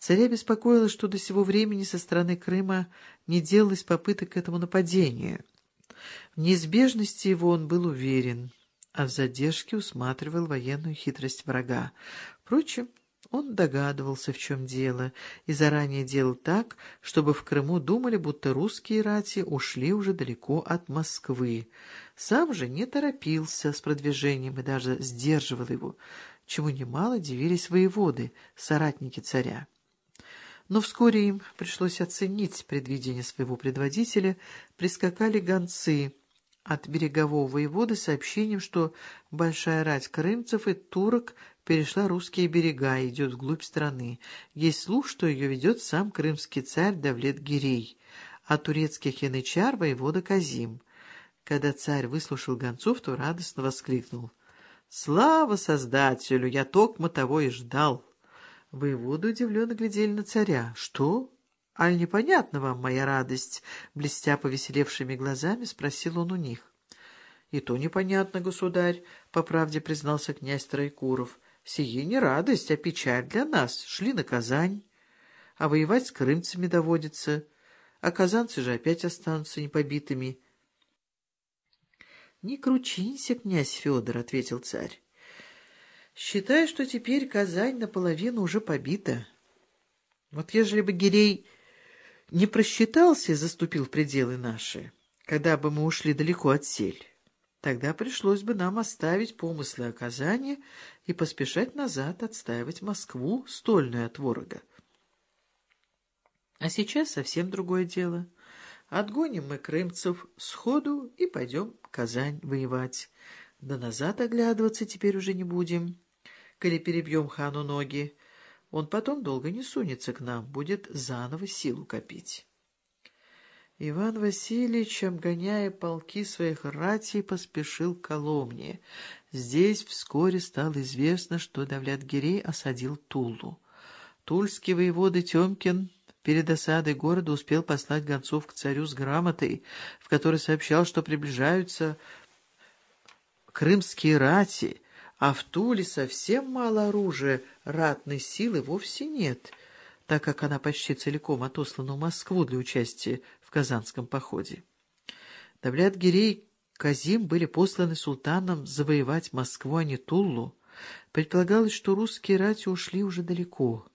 Царя беспокоило, что до сего времени со стороны Крыма не делалось попыток к этому нападению. В неизбежности его он был уверен, а в задержке усматривал военную хитрость врага. Впрочем, он догадывался, в чем дело, и заранее делал так, чтобы в Крыму думали, будто русские рати ушли уже далеко от Москвы. Сам же не торопился с продвижением и даже сдерживал его, чему немало дивились воеводы, соратники царя. Но вскоре им пришлось оценить предвидение своего предводителя, прискакали гонцы от берегового воеводы с сообщением, что большая рать крымцев и турок перешла русские берега и идет вглубь страны. Есть слух, что ее ведет сам крымский царь Давлет Гирей, а турецких янычар воевода Казим. Когда царь выслушал гонцов, то радостно воскликнул. «Слава Создателю! Я токмо того и ждал!» Воеводы удивленно глядели на царя. «Что? Аль непонятно вам моя радость?» Блестя повеселевшими глазами, спросил он у них. «И то непонятно, государь», — по правде признался князь Тройкуров. «Сие не радость, а печаль для нас. Шли на Казань, а воевать с крымцами доводится, а казанцы же опять останутся непобитыми». «Не кручинься, князь Федор», — ответил царь. Считай, что теперь Казань наполовину уже побита. Вот ежели бы Гирей не просчитался и заступил пределы наши, когда бы мы ушли далеко от сель, тогда пришлось бы нам оставить помыслы о Казани и поспешать назад отстаивать Москву, стольную от ворога. А сейчас совсем другое дело. Отгоним мы крымцев сходу и пойдем Казань воевать. Да назад оглядываться теперь уже не будем. Коли перебьем хану ноги, он потом долго не сунется к нам, будет заново силу копить. Иван Васильевич, обгоняя полки своих ратей, поспешил к Коломне. Здесь вскоре стало известно, что Давлет-Гирей осадил Тулу. Тульский воевода Темкин перед осадой города успел послать гонцов к царю с грамотой, в которой сообщал, что приближаются крымские рати, а в Туле совсем мало оружия, ратной силы вовсе нет, так как она почти целиком отослана в Москву для участия в Казанском походе. Давлят-Гирей Казим были посланы султаном завоевать Москву, а не Туллу. Предполагалось, что русские рати ушли уже далеко,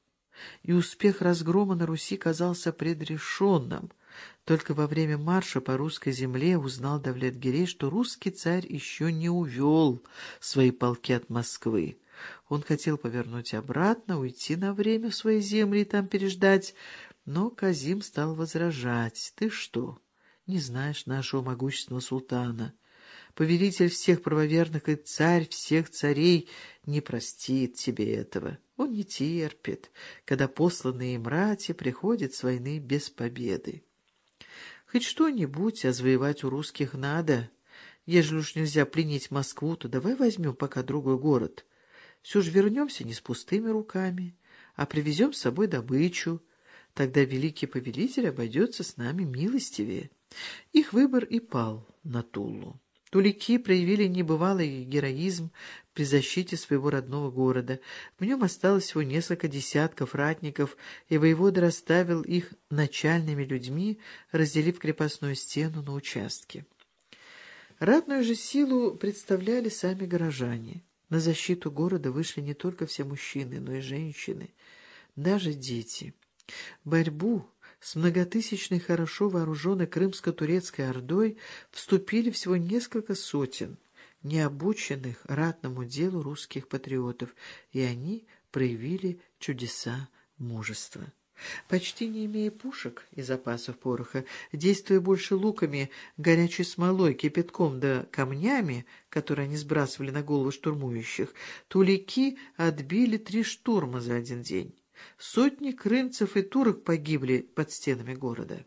и успех разгрома на Руси казался предрешенным — только во время марша по русской земле узнал Давлет-Гирей, что русский царь еще не увел свои полки от Москвы. Он хотел повернуть обратно, уйти на время в свои земли и там переждать, но Казим стал возражать. «Ты что, не знаешь нашего могущественного султана?» Повелитель всех правоверных и царь всех царей не простит тебе этого. Он не терпит, когда посланные им рати приходят с войны без победы. Хоть что-нибудь, а завоевать у русских надо. Ежели уж нельзя пленить Москву, то давай возьмем пока другой город. Все же вернемся не с пустыми руками, а привезем с собой добычу. Тогда великий повелитель обойдется с нами милостивее. Их выбор и пал на Тулу. Тулики проявили небывалый героизм при защите своего родного города. В нем осталось всего несколько десятков ратников, и воевода расставил их начальными людьми, разделив крепостную стену на участки. Ратную же силу представляли сами горожане. На защиту города вышли не только все мужчины, но и женщины, даже дети. Борьбу с многотысячной хорошо вооруженной крымско-турецкой ордой вступили всего несколько сотен необученных ратному делу русских патриотов, и они проявили чудеса мужества. Почти не имея пушек и запасов пороха, действуя больше луками, горячей смолой, кипятком да камнями, которые они сбрасывали на голову штурмующих, тулики отбили три штурма за один день. Сотни крымцев и турок погибли под стенами города.